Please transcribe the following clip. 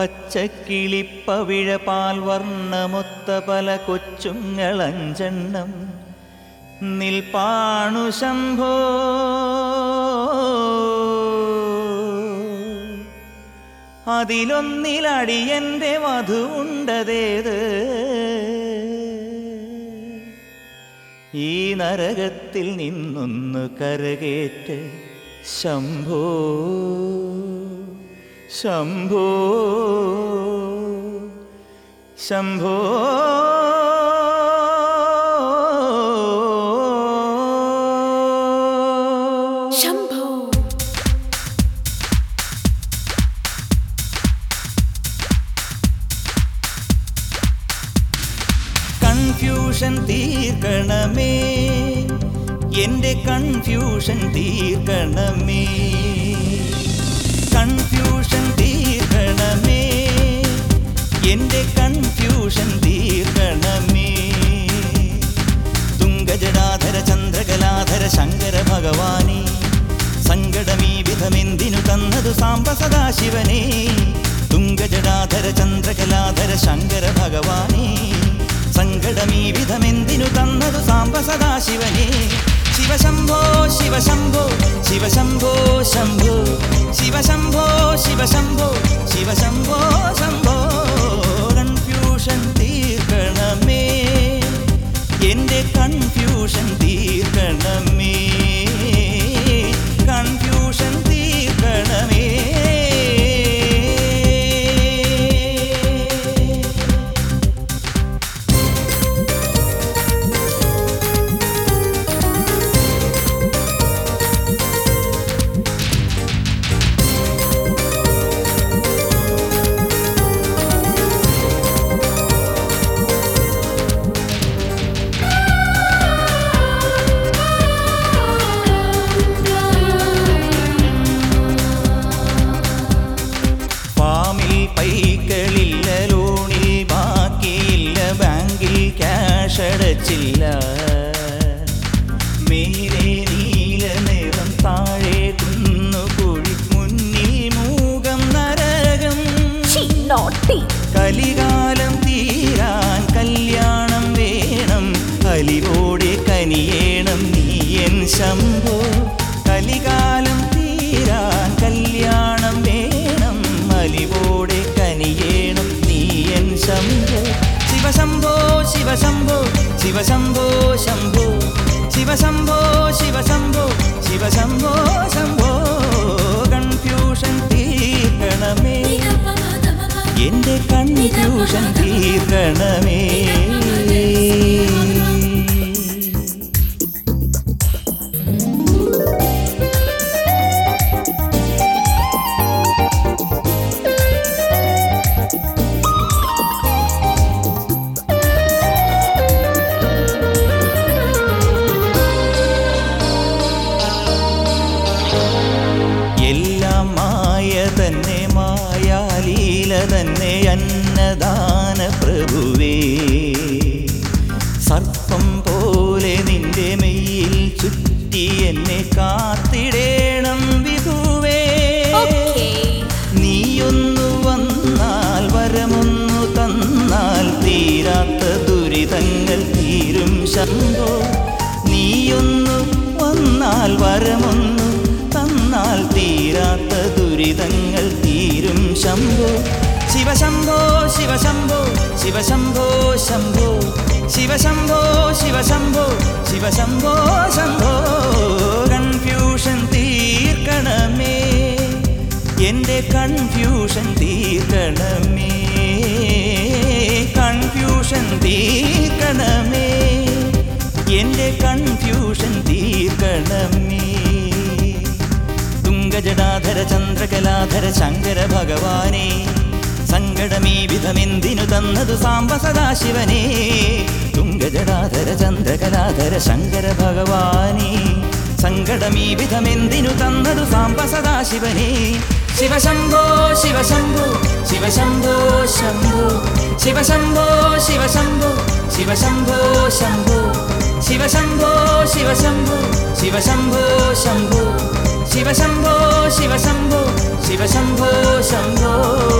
പച്ചക്കിളിപ്പവിഴ പാൽ വർണമൊത്ത പല കൊച്ചുങ്ങളഞ്ചെണ്ണം. നിൽപ്പാണു ശംഭോ. അതിലൊന്നിലടിയന്റെ വധുണ്ടതേത് ഈ നരകത്തിൽ നിന്നൊന്നു കരകേറ്റ് ശംഭോ. ശംഭോ ശംഭോ. ശംഭോ. കൺഫ്യൂഷൻ തീർക്കണമേ എന്റെ കൺഫ്യൂഷൻ തീർക്കണമേ. കൺഫ്യൂഷൻ എന്റെ കൺഫ്യൂഷൻ തീർക്കണമേ തുങ്കജടാധര ചന്ദ്രകലാധര ശങ്കര ഭഗവാനെ. സങ്കടമീ വിധമെന്തിനു തന്നതു സാമ്പ സദാശിവനെ. തുങ്കജടാധര ചന്ദ്രകലാധര ശങ്കര ഭഗവാനെ. സങ്കടമീ വിധമെന്തിനു തന്നതു സാമ്പ സദാശിവനെ. ശിവശംഭോ എന്റെ ക്യാഷ് അടച്ചില്ല മേലെ നീല നിറം താഴെ കുന്നുകുഴി മുന്നിൽ മൂകം നരകം. കലികാലം തീരാൻ കല്യാണം വേണം. കലിവോടെ കനിയേണം നീയൻ ശംഭോ. കലികാലം തീരാൻ കല്യാണം വേണം. അലിവോടെ കനിയേണം നീയൻ ശംഭോ. ശിവശംഭോ ശിവശംഭോ. ശിവശംഭോ ശംഭോ. ശിവശംഭോ ശിവശംഭോ. ശിവശംഭോ ശംഭോ. കൺഫ്യൂഷൻ തീർക്കണമേ എന്റെ കൺഫ്യൂഷൻ തീർക്കണമേ തന്നെ അന്നദാന പ്രഭുവേ. സർപ്പം പോലെ നിന്റെ മെയ്യിൽ ചുറ്റി എന്നെ കാത്തിടേണം വിധുവേ. നീയൊന്നു വന്നാൽ വരമൊന്നു തന്നാൽ തീരാത്ത ദുരിതങ്ങൾ തീരും ശംഭോ. നീയൊന്നു വന്നാൽ വരമൊന്നു തന്നാൽ തീരാത്ത ദുരിതങ്ങൾ തീരും ശംഭോ. ശിവശംഭോ ശിവശംഭോ ശിവശംഭോ ശംഭോ ശിവശംഭോ ശിവശംഭോ ശിവശംഭോ ശംഭോ കൺഫ്യൂഷൻ തീർക്കണമേ. എന്റെ കൺഫ്യൂഷൻ തീർക്കണമേ. കൺഫ്യൂഷൻ തീർക്കണമേ. എന്റെ കൺഫ്യൂഷൻ തീർക്കണമേ. തുങ്കജടാധര ചന്ദ്രകലാധര ശങ്കര ഭഗവാനെ. സങ്കടമീ വിധമെന്തിനു തന്നതു സാംബ സദാശിവനേ? തുങ്കജടാധര ചന്ദ്രകലാധര ശങ്കര ഭഗവാനേ സങ്കടമീ വിധമെന്തിനു തന്നതു സാംബ സദാശിവനേ? ശിവശംഭോ ശിവശംഭോ ശിവശംഭോ ശംഭോ. ശിവശംഭോ ശിവശംഭോ ശിവശംഭോ ശംഭോ. ശിവശംഭോ ശിവശംഭോ ശിവശംഭോ ശംഭോ. ശിവശംഭോ ശിവശംഭോ ശിവശംഭോ ശംഭോ.